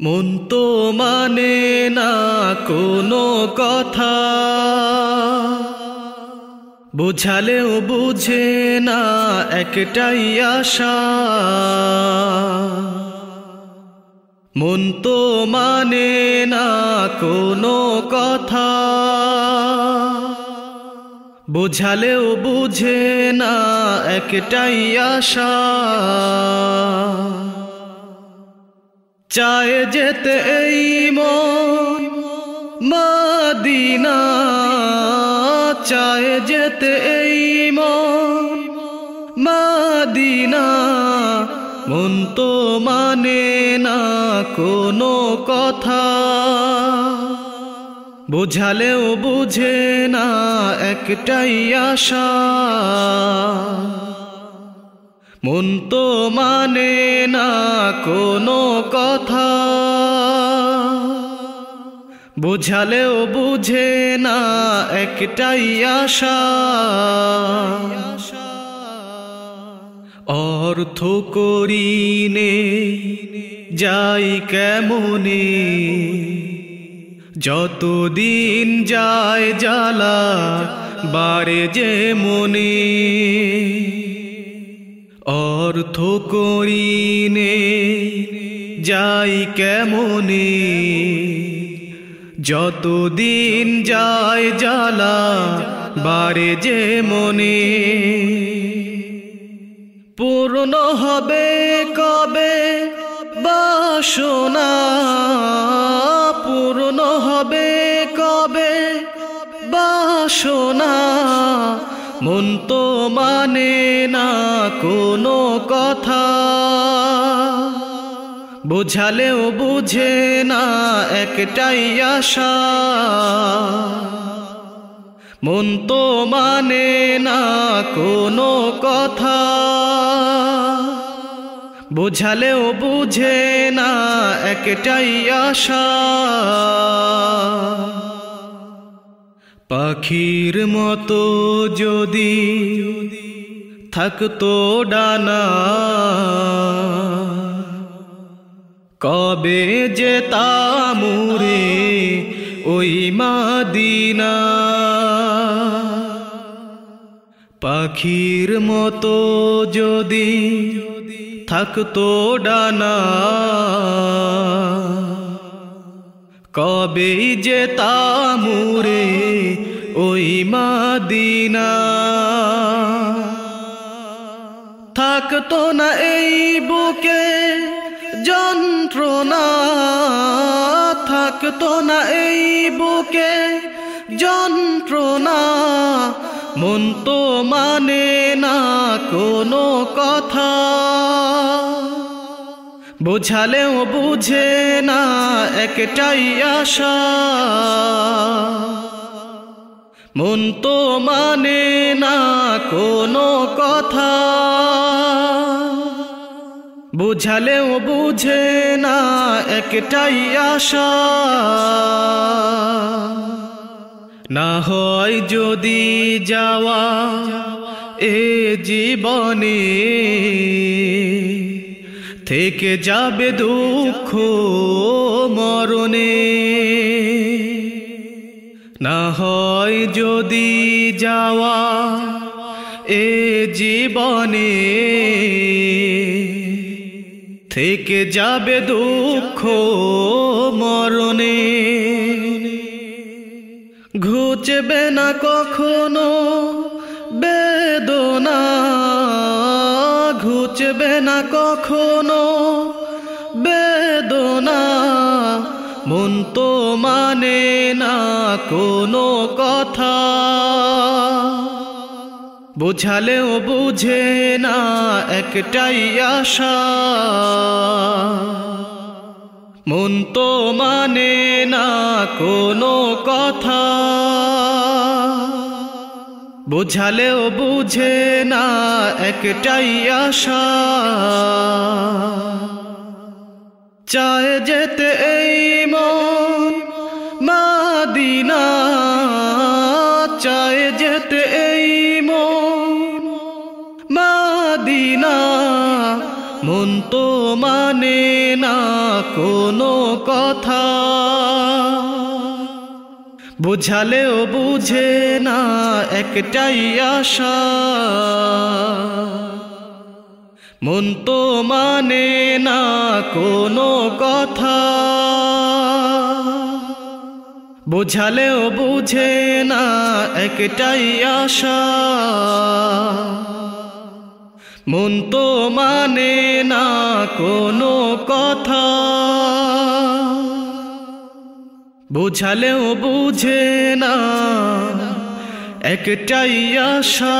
মন তো মানে না কোনো কথা। বুঝালেও বুঝে না একটাই আশা। মন তো মানে না কোনো কথা। বুঝালেও বুঝে না একটাই আশা। চায় যেতে এই মন। মদিনা চায় যেতে এই মন। মদিনা মন তো মানে না কোনো কথা। বুঝালেও বুঝে না একটাই আশা। মন তো মানে না কোনো কথা। বুঝালেও বুঝে না একটাই আশা। অর্থ করিনে যাই কেমনে। যতদিন যায় জ্বালা, বাড়ে যে মনে। অর্থ করিনে, যাই কেমনে? যতদিন যায় জ্বালা, বাড়ে যে মনে। পূর্ণ হবে কবে? বাসনা। পূর্ণ হবে কবে? বাসনা। মন তো মানে না কোনো কথা। বুঝালেও বুঝে না একটাই আশা। মন তো মানে না কোনো কথা। বুঝালেও বুঝে না একটাই আশা। পাখির মতো যদি থাকতো ডানা, কবে যে তামুরে ওই মাদিনা? পাখির মতো যদি থাকতো ডানা কবে যে তামুরে ওই মাদিনা? থাকতো না এই বুকে যন্ত্রণা, থাকতো না এই বুকে যন্ত্রণা। মন তো মানে না কোনো কথা। বুঝালেও বুঝে না, একটাই আশা। মন তো মানে না কোনো কথা। বুঝালেও বুঝে না, একটাই আশা। না হয় যদি যাওয়া এ জীবনে। থেকে যাবে দুঃখ মরণে। না হয় যদি যাওয়া এ জীবনে থেকে যাবে দুঃখ মরণে। ঘুচবে না কখনো বেদনা ঘুচবে না কখনো? বেদনা মন তো মানে না কোনো কথা। বুঝালেও বুঝে না একটাই আশা। মন তো মানে না কোনো কথা। বুঝালেও বুঝে না একটাই আশা। চায় যেতে এই মন মাদিনা। চায় যেতে এই মন মাদিনা। মন তো মানে না কোনো কথা। বুঝালেও বুঝে না, একটাই আশা। মন তো মানে না কোনো কথা। বুঝালেও বুঝে না, একটাই আশা। মন তো মানে না কোনো কথা। বুঝালেও বুঝে না একটাই আশা।